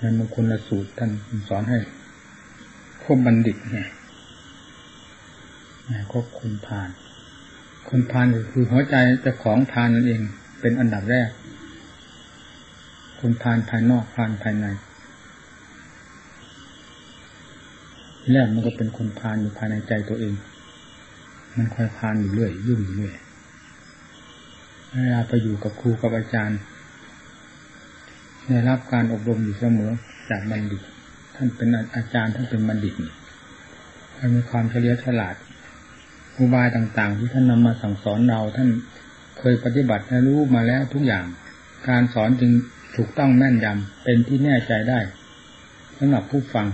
ในมงคลละสูตรท่านสอนให้คบบัณฑิตไงคบคนพาน คนพานคือหัวใจเจ้าของพานนั่นเอง เป็นอันดับแรก คนพานภายนอกพานภายในแรกมันก็เป็นคนพานอยู่ภายในใจตัวเอง มันคอยพานอยู่เรื่อยยุ่งอยู่เรื่อยเวลาไปอยู่กับครูกับอาจารย์ ได้รับการอบรมอยู่เสมอจากบัณฑิต ท่านเป็นอาจารย์ท่านเป็นบัณฑิตท่านมีความเฉลียวฉลาดอุบายต่างๆ ที่ท่านนำมาสั่งสอนเราท่านเคยปฏิบัติและรู้มาแล้วทุกอย่าง การสอนจึงถูกต้องแม่นยำเป็นที่แน่ใจได้สำหรับผู้ฟัง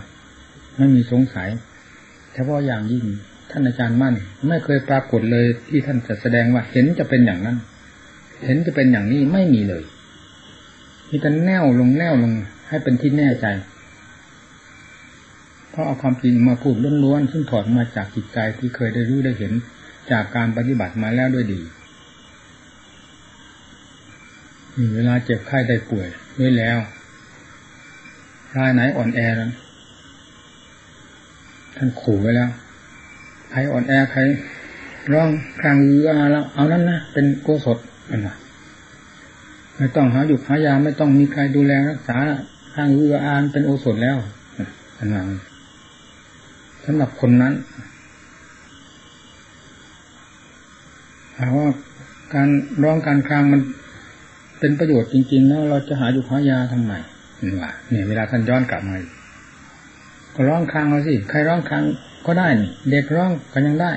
ไม่มีสงสัยเฉพาะอย่างยิ่งท่านอาจารย์มั่น ไม่เคยปรากฏเลยที่ท่านจะแสดงว่าเห็นจะเป็นอย่างนั้น เห็นจะเป็นอย่างนี้ไม่มีเลย มีแต่แน่วลงแน่วลง ให้เป็นที่แน่ใจ เพราะเอาความจริงมาพูดล้วนๆซึ่งถอดมาจากจิตใจที่เคยได้รู้ได้เห็นจากการปฏิบัติมาแล้วด้วยดีมีเวลาเจ็บไข้ได้ป่วยด้วยแล้วรายไหนอ่อนแอแล้วท่านขู่ไว้แล้วใครอ่อนแอใครร้องครางเรือแล้วเอานั้นนะเป็นโกศลอันนั้น ไม่ต้องหาหยุดหายาไม่ต้องมีใครดูแลรักษาข้างเรืออานเป็นโอสถแล้วอันนั้นสำหรับคนนั้นหากว่าการร้องการคลางมันเป็นประโยชน์จริงๆแล้วเราจะหาหยุดหายาทำไมว่าเนี่ยเวลาท่านย้อนกลับมาก็ร้องคลางเอาสิใครร้องคลางก็ได้นเด็กร้องก็ยังได้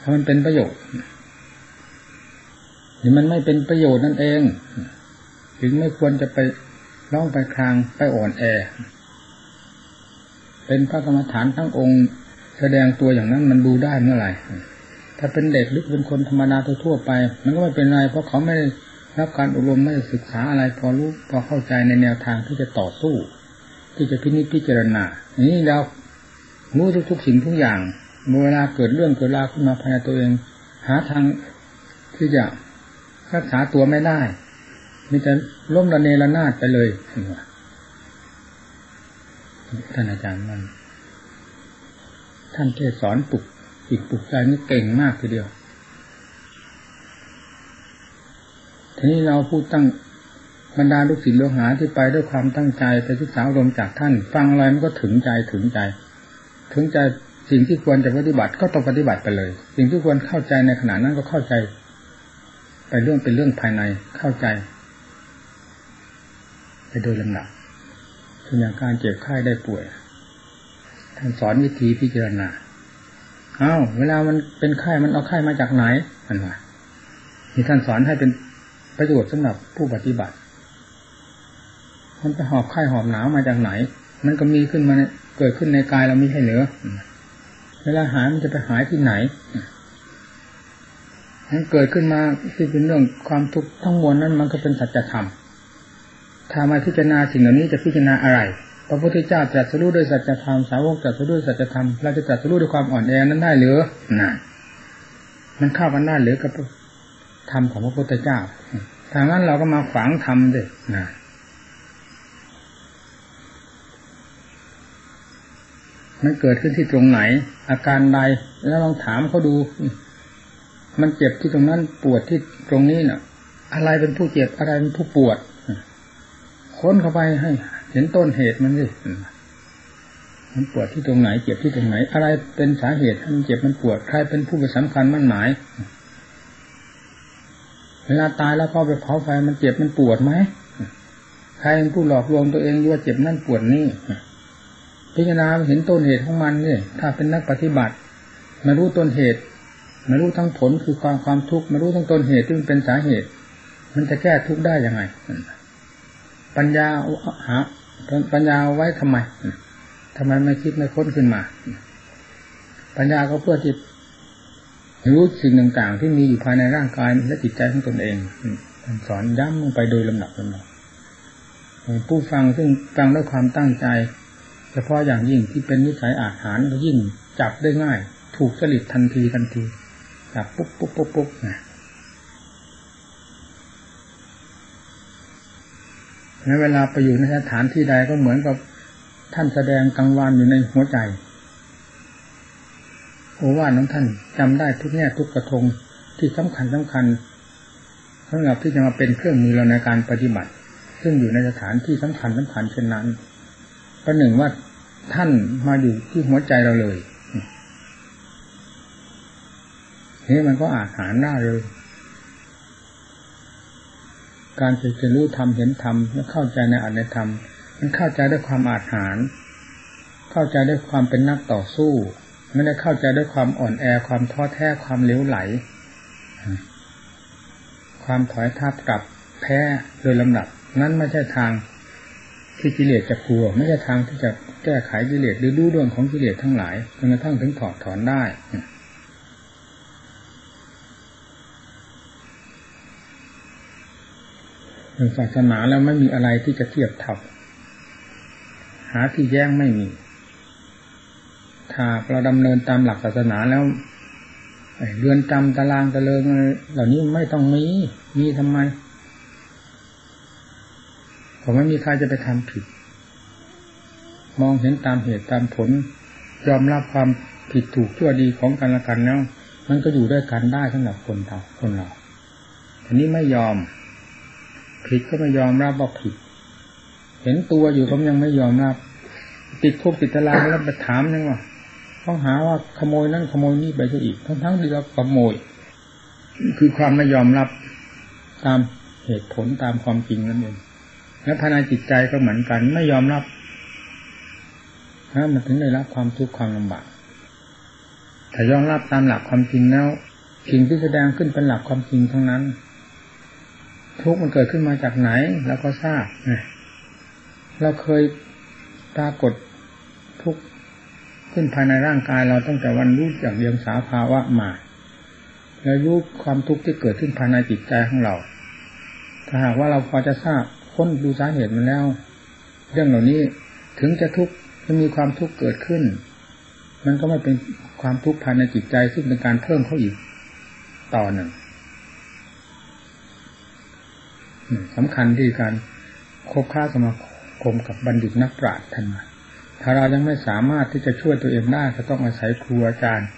ถ้ามันเป็นประโยชน์ นี่มันไม่เป็นประโยชน์นั่นเอง ถึงไม่ควรจะไปร้องไปคลางไปอ่อนแอ เป็นพระกรรมฐานทั้งองค์ แสดงตัวอย่างนั้นมันดูได้เมื่อไหร่ ถ้าเป็นเด็กหรือเป็นคนธรรมดาทั่วไป มันก็ไม่เป็นไร เพราะเขาไม่รับการอบรมไม่ศึกษาอะไรพอรู้พอเข้าใจในแนวทางที่จะต่อสู้ ที่จะพินิจพิจารณา นี้เรารู้ทุกๆสิ่งทุกอย่างเวลาเกิดเรื่องเกิดราวขึ้นมาภายในตัวเอง หาทางที่จะ รักษาตัวไม่ได้ มีแต่ล้มระเนระนาดไปเลยท่านอาจารย์มันท่านเทศสอนปลุกอีกปลุกใจนี่เก่งมากทีเดียว ทีนี้เราพูดตั้งบรรดาลูกศิษย์ลูกหาที่ไปด้วยความตั้งใจไปศึกษาลมจากท่าน ฟังอะไรมันก็ถึงใจถึงใจ ถึงใจสิ่งที่ควรจะปฏิบัติก็ต้องปฏิบัติไปเลย สิ่งที่ควรเข้าใจในขณะนั้นก็เข้าใจ ไปเรื่องเป็นเรื่องภายในเข้าใจ ไปโดยลำดับเช่นอย่างการเจ็บไข้ได้ป่วยท่านสอนวิธีพิจารณาอ้าวเวลามันเป็นไข้มันเอาไข้มาจากไหนมันว่าที่ท่านสอนให้เป็นประโยชน์สำหรับผู้ปฏิบัติ มันไปหอบไข้หอบหนาวมาจากไหน มันก็มีขึ้นมาเกิดขึ้นในกายเราไม่ใช่เหรือเวลาหายมันจะไปหายที่ไหน มันเกิดขึ้นมาที่เป็นเรื่องความทุกข์ทั้งมวลนั้นมันก็เป็นสัจธรรมถ้ามาพิจารณาสิ่งเหล่านี้จะพิจารณาอะไร พระพุทธเจ้าตรัสรู้ด้วยสัจธรรม สาวกตรัสรู้ด้วยสัจธรรม เราจะตรัสรู้ด้วยความอ่อนแอนั้นได้หรือน่ะมันเข้ากันได้หรือกับธรรมของพระพุทธเจ้าทางนั้นเราก็มาฝังธรรมเลยนะมันเกิดขึ้นที่ตรงไหน อาการใดแล้วลองถามเขาดู มันเจ็บที่ตรงนั้นปวดที่ตรงนี้เน่ะ อะไรเป็นผู้เจ็บอะไรเป็นผู้ปวดค้นเข้าไปให้ เห็นต้นเหตุมันสิมันปวดที่ตรงไหน เจ็บที่ตรงไหน อะไรเป็นสาเหตุมันเจ็บมันปวดใครเป็นผู้ไปสำคัญมั่นหมาย เวลาตายแล้วพอไปเผาไฟมันเจ็บมันปวดไหมใครเป็นผู้หลอกลวงตัวเองว่าเจ็บนั่นปวดนี่พิจารณาเห็นต้นเหตุของมันนี่ถ้าเป็นนักปฏิบัติมารู้ต้นเหตุ ไมารู้ทั้งผลคือความความทุกข์ไมารู้ทั้งต้นเหตุที่มันเป็นสาเหตุ มันจะแก้ทุกข์ได้ยังไง ปัญญาหาปัญญาไว้ทำไมทำไมไม่คิดไม่ค้นขึ้นมา ปัญญาก็เพื่อที่รู้สิ่งต่างๆ ที่มีอยู่ภายในร่างกายและจิตใจของตนเองสอนย้ำลงไปโดยลำดับลำดับผู้ฟังซึ่งฟังด้วยความตั้งใจ เฉพาะอย่างยิ่งที่เป็นนิสัยอาหารก็ยิ่งจับได้ง่าย ถูกสลิดทันทีทันที จับปุ๊บปุ๊บปุ๊บปุ๊บนะในเวลาไปอยู่ในสถานที่ใดก็เหมือนกับท่านแสดงกลางวันอยู่ในหัวใจโอวาทของท่านจำได้ทุกแง่ทุกกระทงที่สำคัญสำคัญสำหรับที่จะมาเป็นเครื่องมือเราในการปฏิบัติ ซึ่งอยู่ในสถานที่สำคัญสำคัญเช่นนั้นประหนึ่งว่าท่านมาอยู่ที่หัวใจเราเลย นี่มันก็อาหาหน้าเลยการจะรู้ธรรมเห็นธรรมและเข้าใจในอัตในธรรม มันเข้าใจด้วยความอาหารเข้าใจด้วยความเป็นนักต่อสู้ ไม่ได้เข้าใจด้วยความอ่อนแอความท้อแท้ความเลี้ยวไหล ความถอยทับกลับแพ้โดยลำดับ นั้นไม่ใช่ทางที่กิเลสจะกลัว ไม่ใช่ทางที่จะแก้ไขกิเลสหรือดูดวงของกิเลสทั้งหลายจนกระทั่งถึงถอดถอนได้ หนึ่งศาสนาแล้วไม่มีอะไรที่จะเทียบเทับหาที่แย้งไม่มี ถ้าเราดำเนินตามหลักศาสนาแล้วเรือนจำตารางตะเลิงเหล่านี้ไม่ต้องมี มีทำไมผมไม่มีใครจะไปทำผิด มองเห็นตามเหตุตามผล ยอมรับความผิดถูกชั่วดีของกันและกันแล้วมันก็อยู่ด้วยกันได้สำหรับคนเราคนเราทีนี้ไม่ยอม ผิดก็ไม่ยอมรับว่าผิด เห็นตัวอยู่ก็ยังไม่ยอมรับ ติดคุกติดตารางแล้วไปถามยังว่าต้องหาว่าขโมยนั่นขโมยนี่ไปซะอีก ทั้งทั้งที่เราขโมย คือความไม่ยอมรับตามเหตุผลตามความจริงนั่นเองและภายในจิตใจก็เหมือนกัน ไม่ยอมรับนะมันถึงได้รับความทุกข์ความลำบากถ้ายอมรับตามหลักความจริงแล้วสิ่งที่แสดงขึ้นเป็นหลักความจริงทั้งนั้น ทุกข์มันเกิดขึ้นมาจากไหน แล้วก็ทราบเราเคยปรากฏทุกข์ขึ้นภายในร่างกายเราตั้งแต่วันรู้จากเรียงสาภาวะมา แล้วรู้ความทุกข์ที่เกิดขึ้นภายในจิตใจของเรา ถ้าหากว่าเราพอจะทราบค้นดูสาเหตุมันแล้ว เรื่องเหล่านี้ถึงจะทุกข์จะมีความทุกข์เกิดขึ้น มันก็ไม่เป็นความทุกข์ภายในจิตใจซึ่งเป็นการเพิ่มเข้าอีกต่อหนึ่ง สำคัญที่การคบค้าสมาคมกับบัณฑิตนักปราชญ์ท่านมาถ้าเรายังไม่สามารถที่จะช่วยตัวเองได้จะต้องอาศัยครูอาจารย์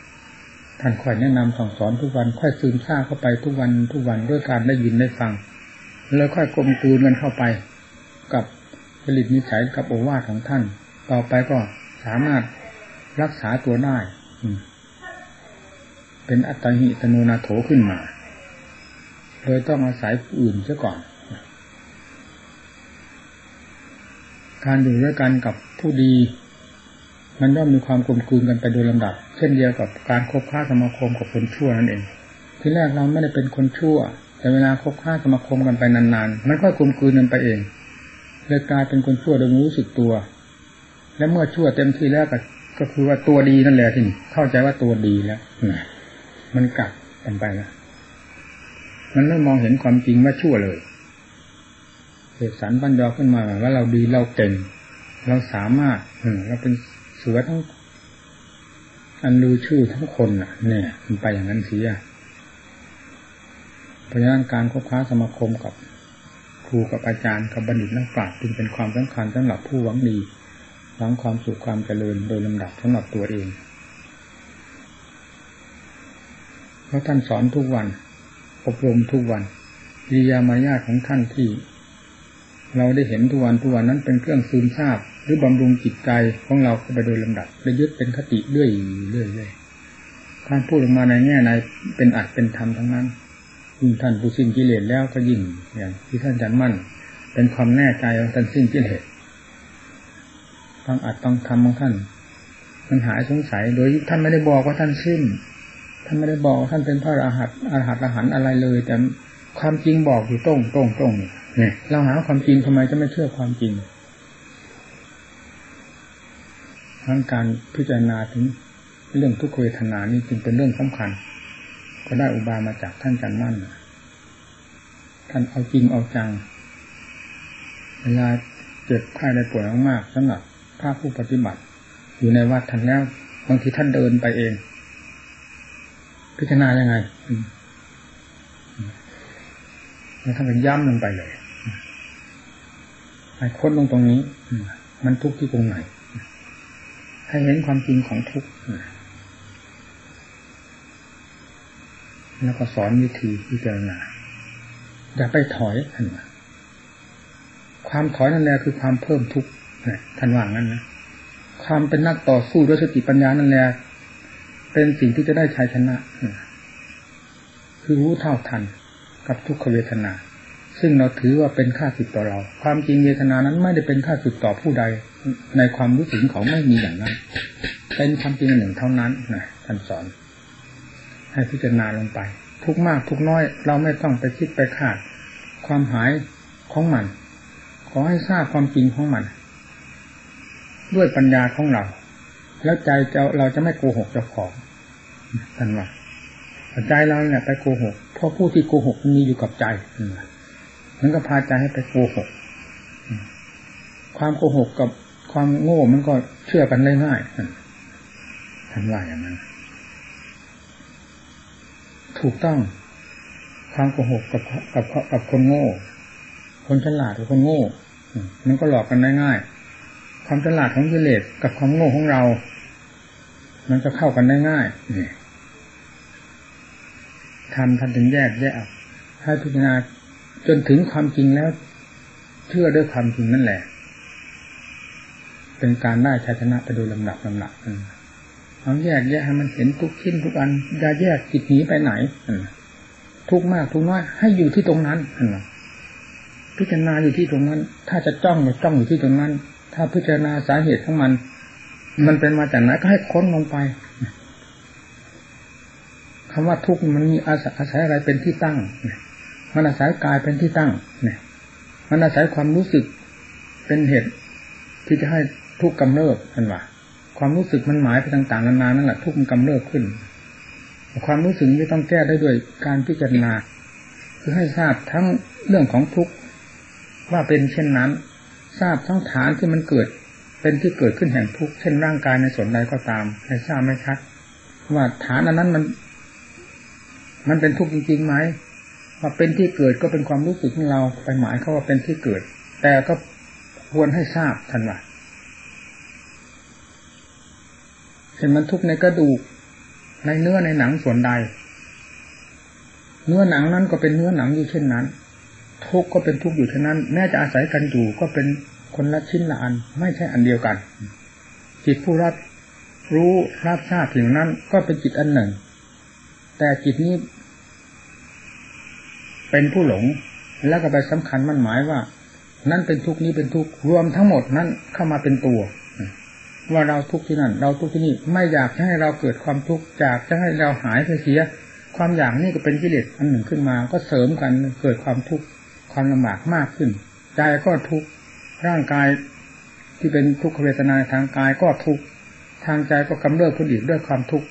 ท่านคอยแนะนำสอนสอนทุกวันค่อยซึมซาบเข้าไปทุกวันทุกวันด้วยการได้ยินได้ฟัง แล้วค่อยกลมกลืนกันเข้าไป กับผลิตนิสัยกับโอวาทของท่าน ต่อไปก็สามารถรักษาตัวได้เป็นอัตติหิตโนนาโถขึ้นมา โดยต้องอาศัยอื่นเสียก่อน การอยู่ด้วยกันกับผู้ดี มันย่อมมีความกลมกลืนกันไปโดยลำดับ เช่นเดียวกับการคบค้าสมาคมกับคนชั่วนั่นเอง ที่แรกเราไม่ได้เป็นคนชั่ว แต่เวลาคบค้าสมาคมกันไปนานๆ มันก็กลมกลืนกันไปเองเลยกลายเป็นคนชั่วโดยรู้สึกตัว และเมื่อชั่วเต็มที่แล้วก็ก็คือว่าตัวดีนั่นแหละที่เข้าใจว่าตัวดีแล้วมันกัดกันไปแล้วมันไม่มองเห็นความจริงว่าชั่วเลย เสกสรรปัญญาขึ้นมาว่าเราดีเราเก่ง เราสามารถเราเป็นเสือทั้งอันดูชื่อทั้งคนน่ะ เนี่ย มันไปอย่างนั้นเสียเพราะฉะนั้นการคบค้าสมาคมกับครูกับอาจารย์กับบัณฑิตนักปราชญ์จึงเป็นความสำคัญสำหรับผู้หวังดีหวังความสุขความเจริญโดยลำดับสำหรับตัวเองเพราะท่านสอนทุกวัน อบรมทุกวันวิยามายาของท่านที่ เราได้เห็นทุกวันทุกวันนั้นเป็นเครื่องซึมซาบหรือบำรุงจิตใจของเราไปโดยลำดับและยึดเป็นคติเรื่อยเรื่อยๆท่านพูดออกมาในแง่ในเป็นอัดเป็นธรรมทั้งนั้นยิ่งท่านผู้สิ้นกิเลสแล้วก็ยิ่งอย่างที่ท่านจันมั่น เป็นความแน่ใจของท่านสิ้นกิเลสต้องอัดต้องทำของท่าน มันหายสงสัยโดยท่านไม่ได้บอกว่าท่านสิ้นท่านไม่ได้บอกว่าท่านเป็นพระอรหันต์อรหัตอรหันต์อะไรเลย แต่ความจริงบอกอยู่ตรงตรงตรงเนี่ย เราหาความจริงทำไมจะไม่เชื่อความจริง ทั้งการพิจารณาถึงเรื่องทุกขเวทนานี่จึงเป็นเรื่องสำคัญ ก็ได้อุบายมาจากท่านจันมั่นท่านเอาจริงเอาจัง เวลาเจ็บไข้ได้ป่วยมากๆสำหรับพระผู้ปฏิบัติ อยู่ในวัดท่านแล้วบางทีท่านเดินไปเอง พิจารณายังไงแล้วท่านก็ย้ำลงไปเลย ให้ค้นลงตรงนี้มันทุกข์ที่ตรงไหน ให้เห็นความจริงของทุกข์แล้วก็สอนวิธีพิจารณาอย่าไปถอยท่านว่าความถอยนั่นแหละคือความเพิ่มทุกข์ท่านว่างั้นนะความเป็นนักต่อสู้ด้วยสติปัญญานั่นแหละเป็นสิ่งที่จะได้ชัยชนะ คือรู้เท่าทันกับทุกขเวทนา ซึ่งเราถือว่าเป็นค่าสิทต่อเรา ความจริงเวทนานั้นไม่ได้เป็นค่าสิทต่อผู้ใด ในความรู้สึกของไม่มีอย่างนั้น เป็นความจริงหนึ่งเท่านั้นนะท่านสอน ให้พิจารณาลงไป ทุกมากทุกน้อย เราไม่ต้องไปคิดไปคาด ความหายของมัน ขอให้ทราบความจริงของมัน ด้วยปัญญาของเรา แล้วใจเราเราจะไม่โกหกเจ้าของท่านว่าใจเราเนี่ยไปโกหกเพราะผู้ที่โกหกมีอยู่กับใจ มันก็พาใจให้ไปโกหก ความโกหกกับความโง่มันก็เชื่อกันได้ง่ายท่านว่าอย่างนั้น ถูกต้องความโกหกกับกับกับคนโง่ คนฉลาดกับคนโง่ มันก็หลอกกันได้ง่าย ความฉลาดของกิเลสกับความโง่ของเรา มันจะเข้ากันได้ง่ายนี่ทำท่านถึงแยกแยกให้พิจารณา จนถึงความจริงแล้ว เชื่อด้วยความจริงนั่นแหละ เป็นการได้ชัยชนะไปโดยลำดับลำดับเอาแยกแยกให้มันเห็นทุกชิ้นทุกอันอย่าแยกจิตหนีไปไหนทุกมากทุกน้อย ให้อยู่ที่ตรงนั้นพิจารณาอยู่ที่ตรงนั้น ถ้าจะจ้องก็จ้องอยู่ที่ตรงนั้น ถ้าพิจารณาสาเหตุของมัน มันเป็นมาจากไหนก็ให้ค้นลงไปคำว่าทุกข์มันมีอาศัยอาศัยอะไรเป็นที่ตั้ง มันอาศัยกายเป็นที่ตั้งเนี่ยมันอาศัยความรู้สึกเป็นเหตุที่จะให้ทุกข์กำเริบท่นว่าความรู้สึกมันหมายไปต่างๆนานานั่นแหละทุกข์มันกำเริบขึ้น ความรู้สึกนี้ต้องแก้ได้ด้วยการพิจารณา คือให้ทราบทั้งเรื่องของทุกข์ว่าเป็นเช่นนั้น ทราบทั้งฐานที่มันเกิด เป็นที่เกิดขึ้นแห่งทุกข์เช่นร่างกายในส่วนใดก็ตามให้ทราบไหมครับว่าฐานอันนั้นมัน มันเป็นทุกข์จริงๆไหม ว่าเป็นที่เกิดก็เป็นความรู้สึกของเราไปหมายเขาว่าเป็นที่เกิด แต่ก็ควรให้ทราบทันว่าเห็นมันทุกข์ในกระดูกในเนื้อในหนังส่วนใด เนื้อหนังนั้นก็เป็นเนื้อหนังอยู่เช่นนั้น ทุกข์ก็เป็นทุกข์อยู่เช่นนั้น แม้จะอาศัยกันอยู่ก็เป็นคนละชิ้นละอัน ไม่ใช่อันเดียวกัน จิตผู้รับรู้รับทราบถึงนั้นก็เป็นจิตอันหนึ่ง แต่จิตนี้ เป็นผู้หลง แล้วก็ไปสำคัญมันหมายว่า นั่นเป็นทุกนี้เป็นทุกรวมทั้งหมดนั้นเข้ามาเป็นตัว ว่าเราทุกที่นั่น เราทุกที่นี่ไม่อยากให้เราเกิดความทุกข์จากจะให้เราหายไปเสีย ความอยากนี่ก็เป็นกิเลสอันหนึ่งขึ้นมา ก็เสริมกันเกิดความทุกข์ความลำบากมากขึ้นใจก็ทุกข์ร่างกายที่เป็นทุกขเวทนาทางกายก็ทุกข์ทางใจก็กำเริบขึ้นอีกด้วยความทุกข์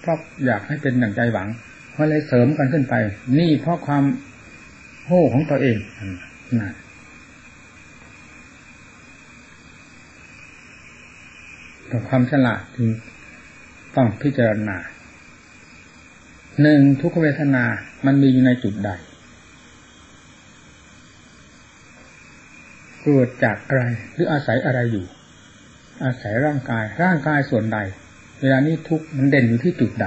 เพราะอยากให้เป็นอย่งใจหวังมันเลยเสริมกันขึ้นไป นี่เพราะความ โง่ของตัวเองนะแต่ความฉลาดจึงต้องพิจารณาหนึ่งทุกเวทนา มันมีอยู่ในจุดใด เกิดจากอะไรหรืออาศัยอะไรอยู่ อาศัยร่างกาย ร่างกายส่วนใด เวลานี้ทุกมันเด่นอยู่ที่จุดใด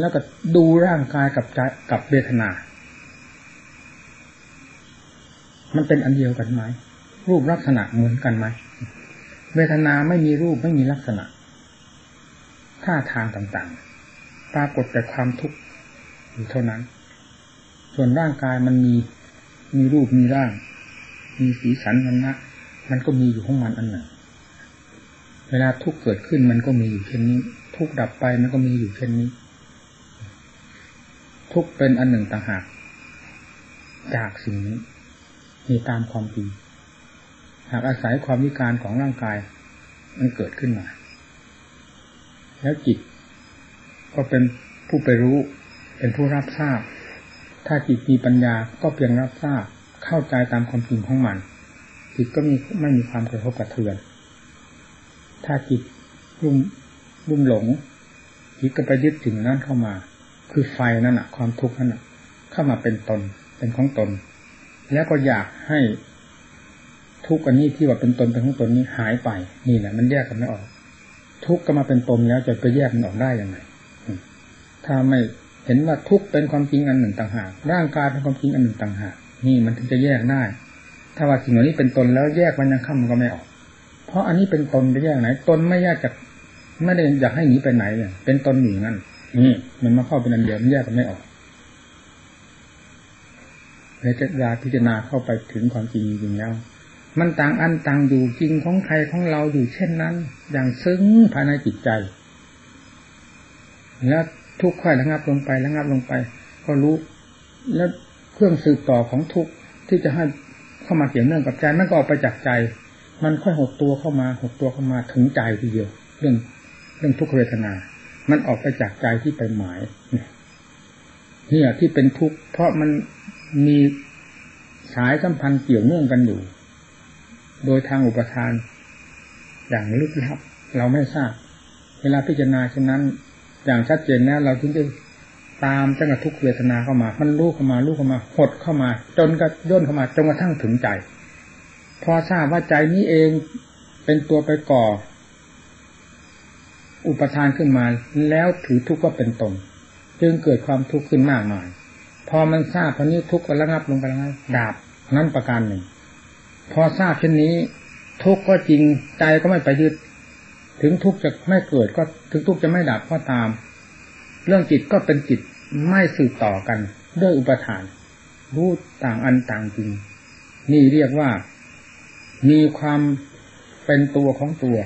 แล้วก็ดูร่างกายกับใจกับเวทนา มันเป็นอันเดียวกันไหมรูปลักษณะเหมือนกันไหมเวทนาไม่มีรูปไม่มีลักษณะท่าทางต่างๆ ปรากฏแต่ความทุกข์อยู่เท่านั้น ส่วนร่างกายมันมีมีรูปมีร่าง มีสีสันมันนะมันก็มีอยู่ของมันอันหนึ่ง เวลาทุกข์เกิดขึ้นมันก็มีอยู่เช่นนี้ ทุกข์ดับไปมันก็มีอยู่เช่นนี้ ทุกข์เป็นอันหนึ่งต่างหากจากสิ่งนี้ มีตามความจริงหากอาศัยความวิการของร่างกาย มันเกิดขึ้นมา แล้วจิต ก็เป็นผู้ไปรู้ เป็นผู้รับทราบ ถ้าจิตมีปัญญาก็เพียงรับทราบ เข้าใจตามความจริงของมัน จิตก็มีไม่มีความกระทบกระเทือน ถ้าจิตรุ่มรุ่มหลง จิตก็ไปยึดถึงนั้นเข้ามา คือไฟนั่นแหะความทุกข์นั่นแหะเข้ามาเป็นตน เป็นของตน แล้วก็อยากให้ทุกอันนี้ที่ว่าเป็นตนเป็นของตนนี้หายไป นี่แหละมันแยกกันไม่ออก ทุกก็มาเป็นตนแล้วจะไปแยกมันออกได้ยังไงถ้าไม่เห็นว่าทุกเป็นความจริงอันหนึ่งต่างหากร่างกายเป็นความจริงอันหนึ่งต่างหากนี่มันถึงจะแยกได้ ถ้าว่าสิ่งเหล่านี้เป็นตนแล้วแยกมันยังข้ามมันก็ไม่ออก เพราะอันนี้เป็นตนไปแยกไหน ตนไม่แยกจากไม่ได้อยากให้หนีไปไหนเนี่ยเป็นตนหนีนั่นนี่มันมาเข้าเป็นอันเดียวมันแยกกันไม่ออก เลยจะยาพิจารณาเข้าไปถึงความจริงจริงแล้ว มันต่างอันต่างอยู่จริงของใครของเราอยู่เช่นนั้น อย่างซึ้งภายในจิตใจ แล้วทุกข์ค่อยระงับลงไประงับลงไป ก็รู้ แล้วเครื่องสืบต่อของทุกข์ที่จะให้เข้ามาเกี่ยวเนื่องกับใจมันก็ออกไปจากใจ มันค่อยหดตัวเข้ามาหดตัวเข้ามาถึงใจทีเดียว เรื่องเรื่องทุกขเวทนา มันออกไปจากใจที่ไปหมายเนี่ยที่เป็นทุกข์เพราะมัน มีสายสัมพันธ์เกี่ยวเนื่องกันอยู่ โดยทางอุปทาน อย่างลึกลับ เราไม่ทราบ เวลาพิจารณาเช่นนั้น อย่างชัดเจนแล้วเราถึงจะตามจังกทุกเวทนาเข้ามา มันลูกเข้ามาลูกเข้ามา หดเข้ามา จนกระย่นเข้ามาจนกระทั่งถึงใจ พอทราบว่าใจนี้เองเป็นตัวไปก่อ อุปทานขึ้นมา แล้วถือทุกข์ว่าเป็นตนจึงเกิดความทุกข์ขึ้นมากมาย พอมันทราบตอนนี้ทุกข์ก็ระงับลงไปแล้วดาบนั่นประการหนึ่ง พอทราบเช่นนี้ ทุกข์ก็จริงใจก็ไม่ไปยึด ถึงทุกข์จะไม่เกิดก็ถึงทุกข์จะไม่ดับก็ตาม เรื่องจิตก็เป็นจิตไม่สืบต่อกัน ด้วยอุปทาน รู้ต่างอันต่างจริง นี่เรียกว่ามีความเป็นตัวของตัว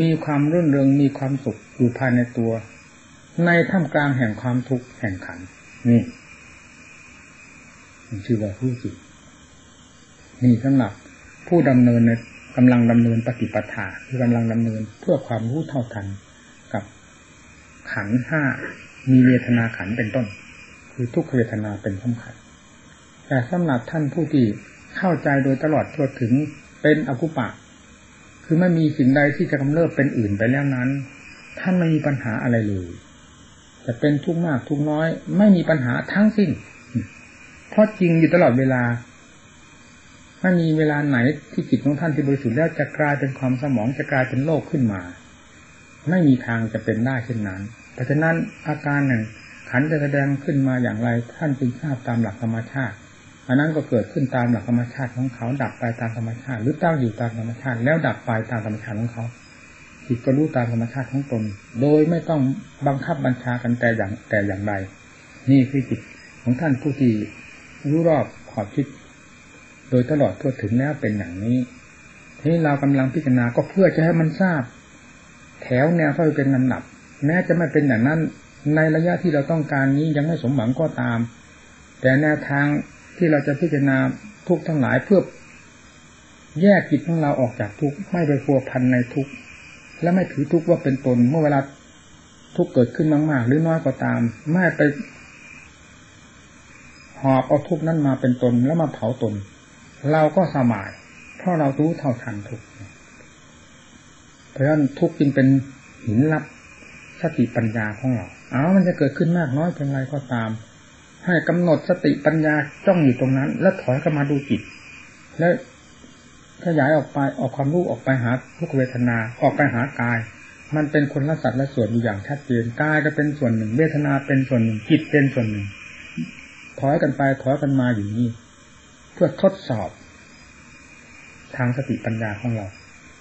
มีความรื่นเริงมีความสุขอยู่ภายในตัว ในท่ามกลางแห่งความทุกข์แห่งขันนี่ ชื่อว่าผู้จิตนี่สำหรับผู้ดำเนินในกำลังดำเนินปฏิปทาคือกำลังดำเนินเพื่อความรู้เท่าทันกับขันห้ามีเวทนาขันเป็นต้น คือทุกขเวทนาเป็นสำคัญแต่สำหรับท่านผู้ที่เข้าใจโดยตลอดทั่วถึงเป็นอกุปะ คือไม่มีสิ่งใดที่จะกำเริบเป็นอื่นไปแล้วนั้น ท่านไม่มีปัญหาอะไรเลยจะเป็นทุกมากทุกน้อย ไม่มีปัญหาทั้งสิ้น เพราะจริงอยู่ตลอดเวลาไม่มีเวลาไหนที่จิตของท่านที่บริสุทธิ์แล้วจะกลายเป็นความสมองจะกลายเป็นโลกขึ้นมา ไม่มีทางจะเป็นได้เช่นนั้น เพราะฉะนั้นอาการหนึ่งขันจะแสดงขึ้นมาอย่างไรท่านจึงทราบตามหลักธรรมชาติอันนั้นก็เกิดขึ้นตามหลักธรรมชาติของเขาดับไปตามธรรมชาติ หรือตั้งอยู่ตามธรรมชาติ แล้วดับไปตามธรรมชาติของเขาจิตก็รู้ตามธรรมชาติของตน โดยไม่ต้องบังคับบัญชากันแต่อย่างแต่อย่างใดนี่คือจิตของท่านผู้ที่ รู้รอบขอบคิด โดยตลอดทั่วถึงแล้วเป็นอย่างนี้ที่เรากำลังพิจารณาก็เพื่อจะให้มันทราบ แถวแนวเข้าไปเป็นลำดับ แม้จะไม่เป็นอย่างนั้น ในระยะที่เราต้องการนี้ยังไม่สมหวังก็ตาม แต่แนวทางที่เราจะพิจารณาทุกทั้งหลายเพื่อแยกจิตของเราออกจากทุกไม่ไปพัวพันในทุกและไม่ถือทุกว่าเป็นตนเมื่อเวลาทุกเกิดขึ้นมาก ๆ หรือน้อยก็ตาม ไม่ไป หอบเอาทุกนั้นมาเป็นตนแล้วมาเผาตน เราก็สบาย เพราะเรารู้เท่าทันทุกเพราะฉะนั้นทุกจึงเป็นหินรับสติปัญญาของเราเอามันจะเกิดขึ้นมากน้อยเพียงไรก็ตาม ให้กำหนดสติปัญญาจ้องอยู่ตรงนั้น แล้วถอยเข้ามาดูจิต แล้วขยายออกไปออกความรู้ออกไปหาทุกเวทนาออกไปหากาย มันเป็นคนละสัตว์ละส่วนอยู่อย่างชัดเจนกายจะเป็นส่วนหนึ่ง เวทนาเป็นส่วนหนึ่งจิตเป็นส่วนหนึ่ง อยกันไปถอยกันมาอยู่นี่เพื่อทดสอบ ทางสติปัญญาของเรา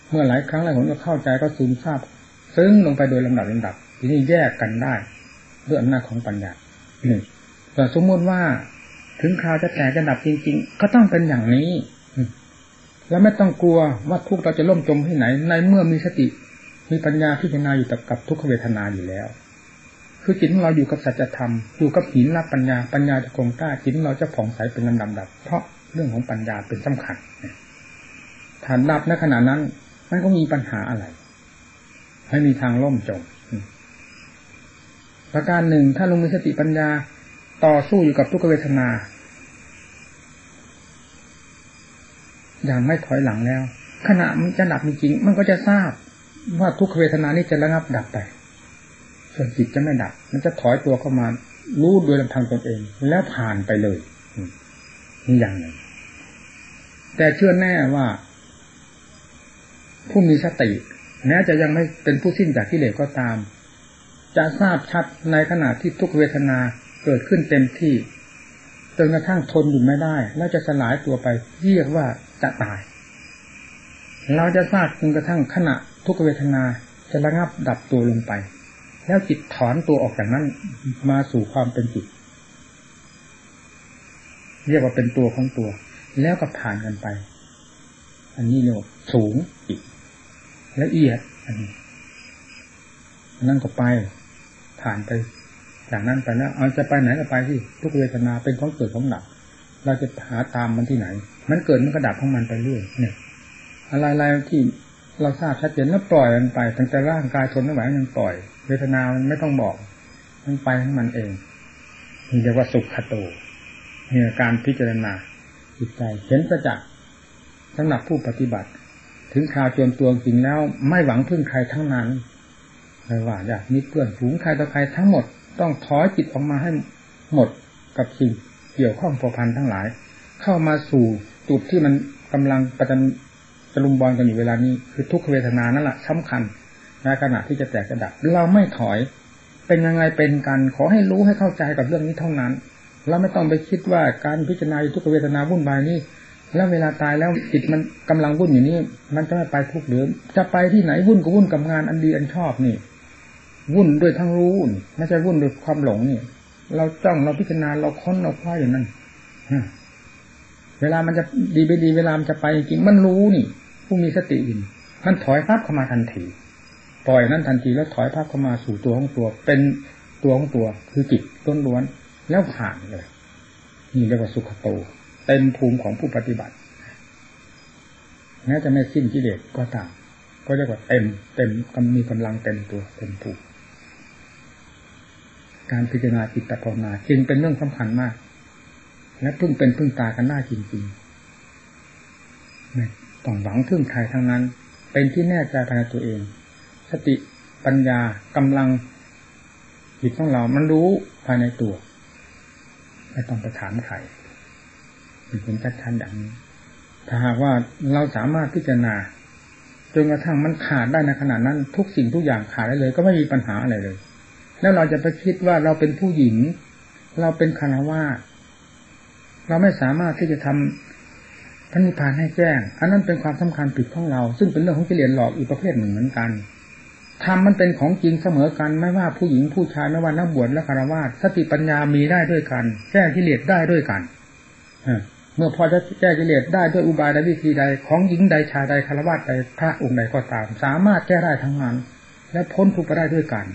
เมื่อหลายครั้งหลายคนก็เข้าใจก็ซึมซาบซึ้งลงไปโดยลำดับลำดับ ทีนี้แยกกันได้ด้วยอำนาจของปัญญาหนึ่งแต่สมมติว่าถึงคราวจะแตกจะดับจริง ๆ ก็ต้องเป็นอย่างนี้แล้วไม่ต้องกลัวว่าทุกเราจะล่มจมที่ไหน ในเมื่อมีสติ มีปัญญาพิจารณาอยู่กับทุกขเวทนาอยู่แล้ว คือจิตของเราอยู่กับสัจธรรมอยู่กับหินรับปัญญาปัญญาจะคงกล้าจิตเราจะผ่องใสเป็นลำดับดับ เพราะเรื่องของปัญญาเป็นสำคัญฐานดับในขณะนั้นมันก็มีปัญหาอะไรไม่มีทางล่มจมประการหนึ่งถ้าลงมีสติปัญญาต่อสู้อยู่กับทุกเวทนาอย่างไม่ถอยหลังแล้ว ขณะมันจะดับจริงมันก็จะทราบว่าทุกเวทนานี้จะระงับดับไป ส่วนจิตจะไม่ดับ มันจะถอยตัวเข้ามารู้โดยลำพังตนเอง แล้วผ่านไปเลยนี่อย่างหนึ่งแต่เชื่อแน่ว่า ผู้มีสติแม้จะยังไม่เป็นผู้สิ้นจากกิเลสก็ตาม จะทราบชัดในขณะที่ทุกเวทนาเกิดขึ้นเต็มที่จนกระทั่งทนอยู่ไม่ได้ แล้วจะสลายตัวไปเรียกว่าจะตาย เราจะทราบจนกระทั่งขณะทุกเวทนาจะระงับดับตัวลงไป แล้วจิตถอนตัวออกจากนั้น มาสู่ความเป็นจิต เรียกว่าเป็นตัวของตัว แล้วก็ผ่านกันไป อันนี้เรียกว่าสูงจิตละเอียด อันนี้นั่นก็ไป ผ่านไปจากนั้นไปแล้วเอาจะไปไหนก็ไปที่ทุกเวทนาเป็นของเกิดของดับเราจะหาตามมันที่ไหน มันเกิดมันก็ดับของมันไปเรื่อยเนี่ย อะไรๆที่ เราทราบชัดเจนแล้วปล่อยมันไปตั้งแต่ร่างกายทนไม่ไหวมันปล่อยเวทนามันไม่ต้องบอก มันไปของมันเองนี่เรียกว่าสุขโตเนี่ยการพิจารณาจิตใจเห็นประจักษ์สำหรับผู้ปฏิบัติ ถึงคราวจนตัวจริงแล้ว ไม่หวังพึ่งใครทั้งนั้นไม่ว่าอยากมีเพื่อนฝูงใครต่อใครทั้งหมด ต้องถอยจิตออกมาให้หมดกับสิ่งเกี่ยวข้องผัวพันทั้งหลาย เข้ามาสู่จุดที่มันกำลังประจัน ตะลุมบอลกันอยู่เวลานี้คือทุกขเวทนานั่นแหละสำคัญในขณะที่จะแตกกระดับ เราไม่ถอย เป็นยังไงเป็นกัน ขอให้รู้ให้เข้าใจกับเรื่องนี้เท่านั้น เราไม่ต้องไปคิดว่าการพิจารณาทุกขเวทนาวุ่นวายนี่แล้วเวลาตายแล้วจิตมันกำลังวุ่นอยู่นี่มันจะไม่ไปทุกข์หรือจะไปที่ไหนวุ่นก็วุ่นกับงานอันดีอันชอบนี่ วุ่นด้วยทั้งรู้ไม่ใช่วุ่นด้วยความหลงนี่ เราจ้องเราพิจารณาเราค้นเราคว้าอยู่นั่นเวลามันจะดีไปดีเวลามันจะไปจริงมันรู้นี่ ผู้มีสติอินมันถอยภาพเข้ามาทันทีปล่อยนั้นทันทีแล้วถอยภาพเข้ามาสู่ตัวของตัว เป็นตัวของตัว คือจิตต้นล้วนแล้วผ่านเลยนี่เรียกว่าสุขโต เต็มภูมิของผู้ปฏิบัติแม้จะไม่สิ้นกิเลสก็ตามก็เรียกว่าเต็ม เต็มมีกำลังเต็มตัวเต็มภูมิการพิจารณาจิตภาวนาจึงเป็นเรื่องสำคัญมาก และพึ่งเป็นพึ่งตากันหน้าจริงๆ ต้องหวังพึ่งใครทั้งนั้น เป็นที่แน่ใจภายในตัวเอง สติปัญญากำลังจิตของเรา มันรู้ภายในตัวไม่ต้องไปถามใครเป็นชัดๆอย่างนี้ ถ้าหากว่าเราสามารถพิจารณาจนกระทั่งมันขาดได้ในขณะนั้น ทุกสิ่งทุกอย่างขาดได้เลย ก็ไม่มีปัญหาอะไรเลย แล้วเราจะไปคิดว่าเราเป็นผู้หญิง เราเป็นคารวาเราไม่สามารถที่จะทำ พระนิพพานให้แจ้ง อันนั้นเป็นความสำคัญผิดของเรา ซึ่งเป็นเรื่องของกิเลสหลอกอีกประเภทหนึ่งเหมือนกันทำมันเป็นของจริงเสมอกันไม่ว่าผู้หญิงผู้ชายไม่ว่านักบวชและคารวาสติปัญญามีได้ด้วยกัน แก้กิเลสได้ด้วยกันเมื่อพอจะแก้กิเลสได้ด้วยอุบายใดวิธีใด ของหญิงใดชายใดคารวะใดพระองค์ใดก็ตาม สามารถแก้ได้ทั้งนั้น และพ้นทุกข์ไปได้ด้วยกัน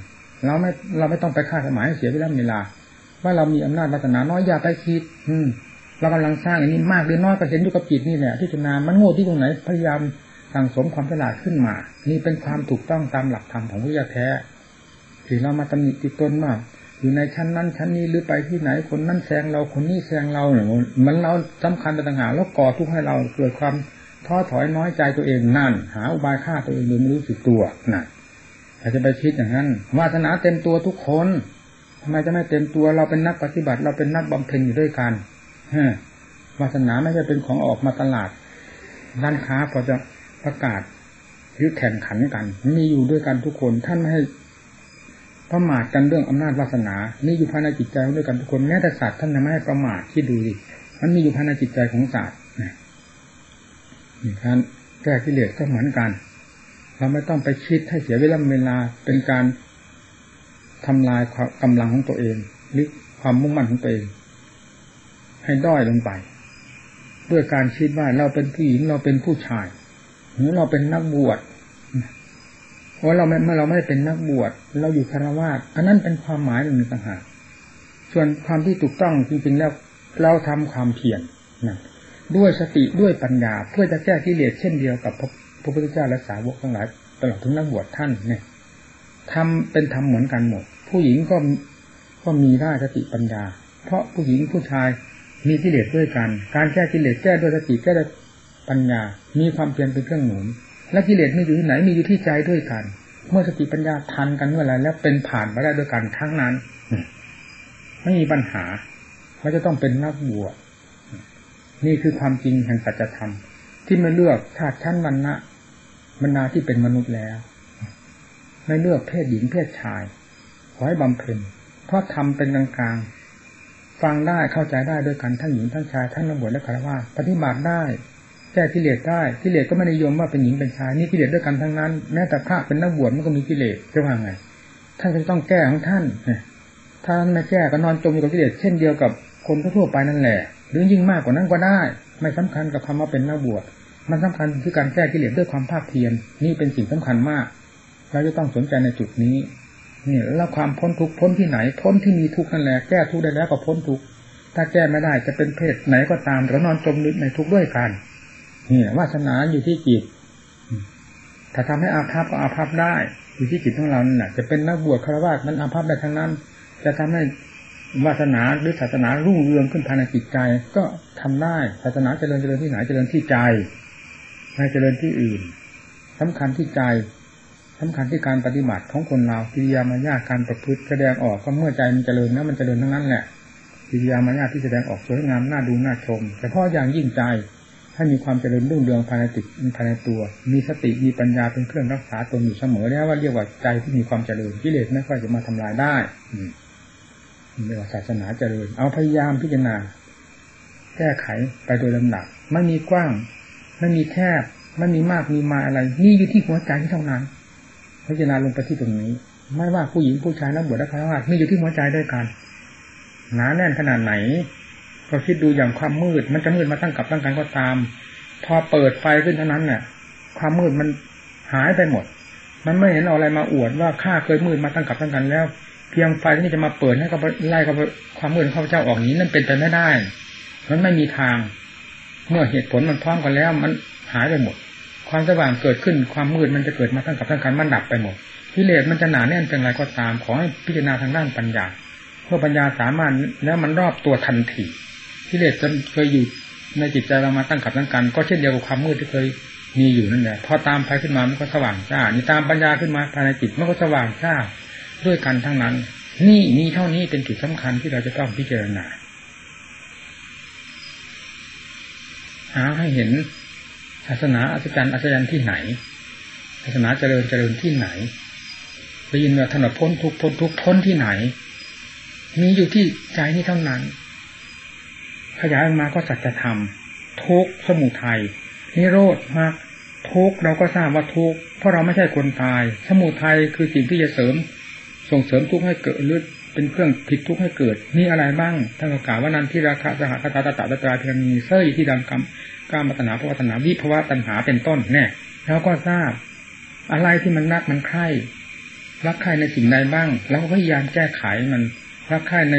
เราไม่เราไม่ต้องไปฆ่าสมัยเสียเวลาเวลา ว่าเรามีอำนาจวัฒนาน้อยอย่าไปคิด อืม เรากำลังสร้างอันนี้มากหรือน้อยก็เห็นอยู่กับจิตนี่แหละที่จะนามันโง่ที่ตรงไหนพยายามสั่งสมความฉลาดขึ้นมา นี่เป็นความถูกต้องตามหลักธรรมของพระแท้ที่เรามาตำหนิติดตนมากอยู่ในชั้นนั้นชั้นนี้หรือไปที่ไหนคนนั้นแซงเราคนนี้แซงเราเนี่ยมันเราสำคัญต่างหากแล้วก่อทุกข์ให้เราเกิดความท้อถอยน้อยใจตัวเองนั่น หาอุบายฆ่าตัวเองโดยไม่รู้สึกตัวนั่นถ้าจจะไปคิดอย่างนั้นวาสนาเต็มตัวทุกคนทำไมจะไม่เต็มตัวเราเป็นนักปฏิบัติ เราเป็นนักบำเพ็ญอยู่ด้วยกัน วาสนาไม่ใช่เป็นของออกมาตลาดร้านค้าพอจะประกาศหรือแข่งขันกัน มีอยู่ด้วยกันทุกคนท่านไม่ให้ประมาทกันเรื่องอำนาจวาสนา นี่อยู่ภายในจิตใจด้วยกันทุกคนแม้แต่สัตว์ท่านยังไม่ให้ประมาทคิดดูดิมันมีอยู่ภายในจิตใจของศาสตว์นี่การแก้กิเลสก็เหมือนกัน เราไม่ต้องไปคิดให้เสียเวลาเวลาเป็นการทำลายความกำลังของตัวเอง หรือความมุ่งมั่นของตัวเอง ให้ด้อยลงไป ด้วยการคิดว่าเราเป็นผู้หญิงเราเป็นผู้ชายหรือเราเป็นนักบวชเพราะเราไม่เมื่อเราไม่ได้เป็นนักบวชเราอยู่คารวะอันนั้นเป็นความหมายหนึ่งต่างหากส่วนความที่ถูกต้องจริงๆแล้วเราทำความเพียรนะด้วยสติด้วยปัญญา เพื่อจะแก้กิเลสเช่นเดียวกับพระพุทธเจ้าและสาวกทั้งหลายตลอดถึงนักบวชท่านเนี่ยทำเป็นธรรมเหมือนกันหมด ผู้หญิงก็ก็มีได้สติปัญญา เพราะผู้หญิงผู้ชาย มีกิเลสด้วยกัน การแก้กิเลสแก้ด้วยสติแก้ด้วยปัญญา มีความเพียรเป็นเครื่องหนุน และกิเลสไม่อยู่ที่ไหนมีอยู่ที่ใจด้วยกัน เมื่อสติปัญญาทันกันเมื่อไรแล้วเป็นผ่านมาได้ด้วยกันทั้งนั้นไม่มีปัญหาเขาจะต้องเป็นนักบวชนี่คือความจริงแห่งสัจธรรม ที่ไม่เลือกชาติชั้นวรรณะบรรดาที่เป็นมนุษย์แล้ว ไม่เลือกเพศหญิงเพศชายขอให้บำเพ็ญเพราะทำเป็นกลางๆ ฟังได้เข้าใจได้ด้วยกันทั้งหญิงทั้งชายทั้งนักบวชและคารวะปฏิบัติได้แก้กิเลสได้กิเลสก็ไม่นิยมว่าเป็นหญิงเป็นชายนี่กิเลสด้วยกันทั้งนั้น แม้แต่พระเป็นนักบวชมันก็มีกิเลสจะว่าไง ท่านจะต้องแก้ของท่านเนี่ยถ้าไม่แก้ก็นอนจมอยู่กับกิเลสเช่นเดียวกับคนทั่วไปนั่นแหละ หรือยิ่งมากกว่านั้นก็ได้ ไม่สำคัญกับคำว่าเป็นนักบวชมันสำคัญที่การแก้กิเลสด้วยความภาคเพียรนี่เป็นสิ่งสำคัญมาก เราจะต้องสนใจในจุดนี้ นี่แล้วความพ้นทุกพ้นที่ไหน พ้นที่มีทุกนั่นแหละแก้ทุกได้แล้วก็พ้นทุกถ้าแก้ไม่ได้จะเป็นเพศไหนก็ตามเรานอนจมลึกในทุกด้วยกันนี่วาสนาอยู่ที่จิต ถ้าทำให้อาภัพก็อาภัพได้ อยู่ที่จิตของเราเนี่ยจะเป็นนักบวชคารวะมันอาภัพได้ทั้งนั้น จะทำให้วาสนาหรือศาสนารุ่งเรืองขึ้นภายในจิตใจ ก็ทำได้ศาสนาเจริญเจริญที่ไหนเจริญที่ใจไม่เจริญที่อื่นสำคัญที่ใจ สำคัญที่การปฏิบัติของคนเรากิริยามารยาการประพฤติแสดงออกก็เมื่อใจมันเจริญนะมันเจริญทั้งนั้นแหละกิริยามารยาที่แสดงออกสวยงามน่าดูน่าชมเฉพาะอย่างยิ่งใจให้มีความเจริญรุ่งเรืองภายในติภายในตัว มีสติมีปัญญาเป็นเครื่องรักษาตนอยู่เสมอแล้วว่าเรียกว่าใจที่มีความเจริญกิเลสไม่ค่อยจะมาทำลายได้ อืเรียกว่าศาสนาเจริญ เอาพยายามพิจารณา แก้ไขไปโดยลำดับไม่มีกว้าง ไม่มีแคบไม่มีมากมีมาอะไร นี่อยู่ที่หัวใจเท่านั้น พิจารณาลงไปที่ตรงนี้ ไม่ว่าผู้หญิงผู้ชายนักบวชนักฆราวาสมีอยู่ที่หัวใจด้วยกันหนาแน่นขนาดไหนเราคิดดูอย่างความมืด มันจะมืดมาตั้งกับตั้งกันก็ตาม พอเปิดไฟขึ้นเท่านั้นเนี่ยความมืดมันหายไปหมด มันไม่เห็นอะไรมาอวดว่าข้าเคยมืดมาตั้งกับตั้งกันแล้ว เพียงไฟที่จะมาเปิดให้กับไล่กับความมืดข้าพเจ้าออกนี้นั่นเป็นไปไม่ได้มันไม่มีทาง เมื่อเหตุผลมันพร้อมกันแล้ว มันหายไปหมด ความสว่างเกิดขึ้นความมืดมันจะเกิดมาตั้งกับตั้งกันมันดับไปหมดกิเลสมันจะหนาแน่นเป็นไรก็ตาม ขอให้พิจารณาทางด้านปัญญาเมื่อปัญญาสามารถแล้วมันรอบตัวทันทีกิเลสจะเคยอยู่ในจิตใจเรามาตั้งขับตั้งกัน ก็เช่นเดียวกับความมืดที่เคยมีอยู่นั่นแหละพอตามไปขึ้นมามันก็สว่างจ้านี่ตามปัญญาขึ้นมาภายในจิตมันก็สว่างจ้าด้วยกันทั้งนั้น นี่นี่เท่านี้เป็นจุดสำคัญที่เราจะต้องพิจารณาหาให้เห็น ศาสนาอัศจรรย์อัศจรรย์ที่ไหน ศาสนาเจริญเจริญที่ไหนได้ยินว่าท่านพ้นทุกพ้นทุกพ้นที่ไหน มีอยู่ที่ใจนี่เท่านั้น ขยายออกมาก็สัจธรรม ทุกสมุทัยนิโรธมากทุกเราก็ทราบว่าทุกเพราะเราไม่ใช่คนตาย สมุทัยคือสิ่งที่จะเสริม ส่งเสริมทุกข์ให้เกิดหรือเป็นเครื่องผิดทุกข์ให้เกิด นี่อะไรบ้างท่านกล่าวว่านันที่ราคาสหคตาตตาตตาเพียงมีเสยที่ดังกรรม กามัตนาภวตนาวิภวะตัณหาเป็นต้นแน่แล้วก็ทราบ อะไรที่มันนักมันใคร่รักใครในสิ่งใดบ้างเราก็พยายามแก้ไขมันรักใครใน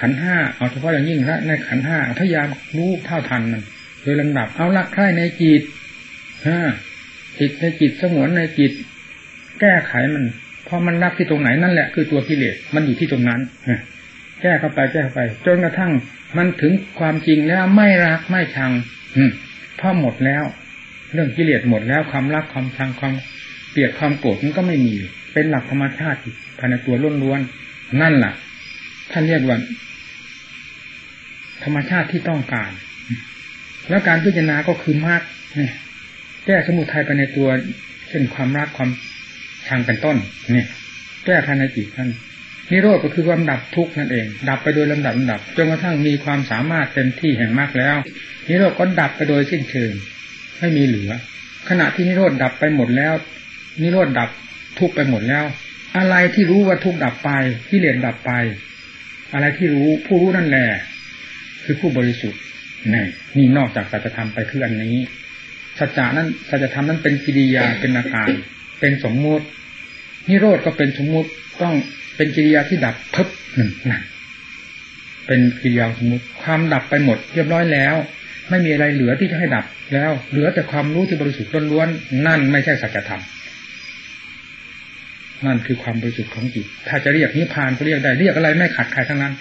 ขันห้าเอาเฉพาะอย่างยิ่งละในขันห้าพยายามรู้เท่าทันมันโดยลำดับเอาลักใคร่ในจิตฮะจิตในจิตสงวนในจิต แก้ไขมันพอมันรักที่ตรงไหนนั่นแหละคือตัวกิเลสมันอยู่ที่ตรงนั้นแก้เข้าไปแก้เข้าไป จนกระทั่งมันถึงความจริงแล้วไม่รักไม่ชัง อื มพอหมดแล้ว เรื่องกิเลสหมดแล้วความรักความชังความเกลียดความโกรธมันก็ไม่มี เป็นหลักธรรมชาติภายในตัวล้วนๆนั่นแหละท่านเรียกว่า ธรรมชาติที่ต้องการ แล้วการพิจารณาก็คือมากแก้สมุทัยไปในตัวเช่นความรักความชังเป็นต้นนี่แก้ภายในจิตท่าน นิโรธก็คือความดับทุกข์นั่นเอง ดับไปโดยลำดับลำดับจนกระทั่งมีความสามารถเต็มที่แห่งมากแล้ว นิโรธก็ดับไปโดยสิ้นเชิงไม่มีเหลือ ขณะที่นิโรธดับไปหมดแล้ว นิโรธดับทุกไปหมดแล้ว อะไรที่รู้ว่าทุกดับไปที่เลนดับไป อะไรที่รู้ผู้รู้นั่นแหละคือผู้บริสุทธิ์นี่นี่นอกจากสัจธรรมไปคืออันนี้สัจจานั้นสัจธรรมนั้นเป็นกิริยาเป็นอาการเป็นสมมุติ นิโรธก็เป็นสมมุติต้อง เป็นกิริยาที่ดับทึบหนึ่งนั่นเป็นกิริยาสมมติความดับไปหมด เรียบร้อยแล้ว ไม่มีอะไรเหลือที่จะให้ดับแล้ว เหลือแต่ความรู้ที่บริสุทธิ์ล้วนๆนั่นไม่ใช่สัจธรรมนั่นคือความบริสุทธิ์ของจิต ถ้าจะเรียกนิพพานก็เรียกได้ เรียกอะไรไม่ขัดใครทั้งนั้น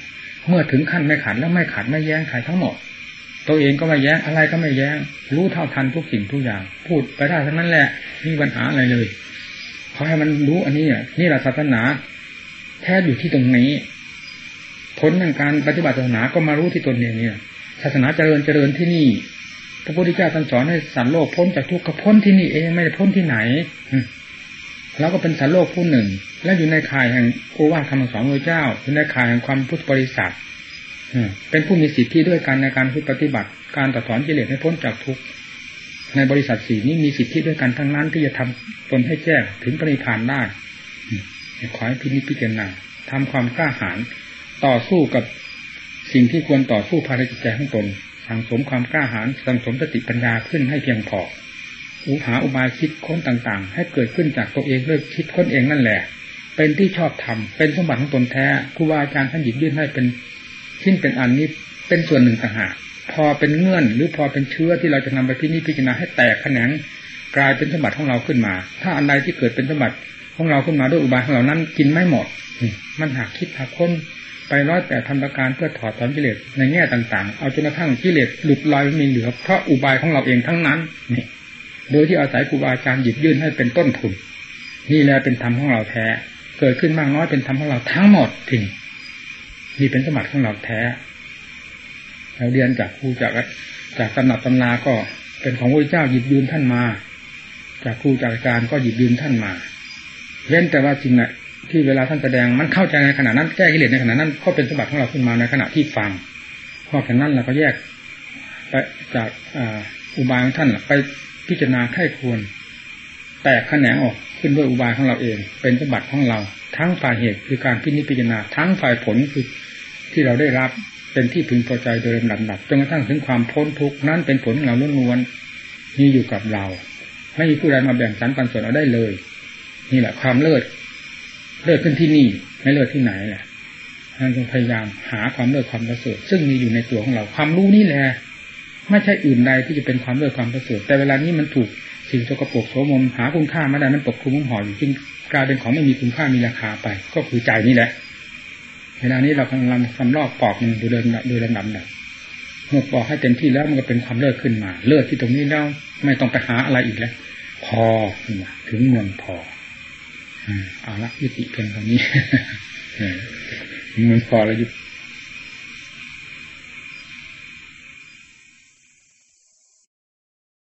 เมื่อถึงขั้นไม่ขัดแล้วไม่ขัดไม่แย้งใครทั้งหมด ตัวเองก็ไม่แย้งอะไรก็ไม่แย้ง รู้เท่าทันทุกสิ่งทุกอย่าง พูดไปได้ทั้งนั้นแหละ มีปัญหาอะไรเลย ขอให้มันรู้อันนี้นี่แหละศาสนา แท้อยู่ที่ตรงนี้ ผลแห่งการปฏิบัติศาสนาก็มารู้ที่ตนเองเนี่ย ศาสนาเจริญเจริญที่นี่ พระพุทธเจ้าท่านสอนให้สัตว์โลกพ้นจากทุกข์ก็พ้นที่นี่เองไม่ได้พ้นที่ไหนเราก็เป็นสัตว์โลกผู้หนึ่ง และอยู่ในข่ายแห่งโอวาทคำสอนพระเจ้าอยู่ในข่ายแห่งความพุทธบริษัทเป็นผู้มีสิทธิด้วยกันในการปฏิบัติ การตัดถอนกิเลสให้พ้นจากทุกข์ในบริษัทสี่นี้มีสิทธิด้วยกันทั้งนั้นที่จะทำตนให้แจ้งถึงปณิพานได้ ขอให้พินิจพิจารณาทำความกล้าหาญต่อสู้กับสิ่งที่ควรต่อสู้ภายในจิตใจของตนสังสมความกล้าหาญสังสมสติปัญญาขึ้นให้เพียงพออุหาอุบายคิดค้นต่างๆ ให้เกิดขึ้นจากตัวเองด้วยคิดค้นเองนั่นแหละ เป็นที่ชอบทำเป็นสมบัติของตนแท้ครูบาอาจารย์ท่านหยิบยื่นให้เป็นชิ้นเป็นอันนี้เป็นส่วนหนึ่งต่างหากพอเป็นเงื่อนหรือพอเป็นเชื้อที่เราจะนำไปที่นี่พิจารณาให้แตกแขนงกลายเป็นสมบัติของเราขึ้นมา ถ้าอันใดที่เกิดเป็นสมบัติ ของเราขึ้นมาด้วยอุบายของเรานั้นกินไม่หมด มันหากคิดหากค้นไปร้อยแต่ทำประการเพื่อถอดถอนกิเลสในแง่ต่างๆ เอาจนกระทั่งกิเลสหลุดลอยไม่มีเหลือเพราะอุบายของเราเองทั้งนั้นนี่โดยที่อาศัยครูบาอาจารย์หยิบยื่นให้เป็นต้นทุน นี่แหละเป็นธรรมของเราแท้ เกิดขึ้นมากน้อยเป็นธรรมของเราทั้งหมดทิ้งนี่เป็นสมบัติของเราแท้เราเรียนจากครูจากจากตำหนักตำนาก็เป็นของพระเจ้าหยิบยืนท่านมา จากครูจากอาจารย์ก็หยิบยืนท่านมา เว้นแต่ว่าจริงแหละที่เวลาท่านแสดงมันเข้าใจในขณะนั้นแก้กิเลสในขณะนั้นก็เป็นสมบัติของเราขึ้นมาในขณะที่ฟังพอแค่นั้นเราก็แยกไปจากอุบายของท่านไปพิจารณาไข้ควร แตกแขนงออกขึ้นด้วยอุบายของเราเอง เป็นสมบัติของเรา ทั้งฝ่ายเหตุคือการพิจิจารณาทั้งฝ่ายผลคือที่เราได้รับเป็นที่พึงพอใจโดยลำดับจนกระทั่งถึงความพ้นทุกข์นั้นเป็นผลของเราล้วนๆมีอยู่กับเรา ไม่มีผู้ใดมาแบ่งสรรปันส่วนเราได้เลย นี่แหละความเลิศเลิศขึ้นที่นี่ไม่เลิศที่ไหนแหละท่านจงพยายามหาความเลิศความประเสริฐซึ่งมีอยู่ในตัวของเรา ความรู้นี่แหละไม่ใช่อื่นใดที่จะเป็นความเลิศความประเสริฐแต่เวลานี้มันถูกสิ่งสกปรกโสมมหาคุณค่าไม่ได้มันปกคลุมห่ออยู่จึงกลายเป็นของไม่มีคุณค่ามีราคาไป ก็คือใจนี่แหละเวลานี้เรากำลังสำลอกปอกมันดูเดินดูลำดับดับเมื่อปอกให้เต็มที่แล้วมันก็เป็นความเลิศขึ้นมา เลิศที่ตรงนี้แล้วไม่ต้องไปหาอะไรอีกแล้ว พอถึงเงินพอ เอาละยุติเพียงเท่านี้มันพอแล้วยุ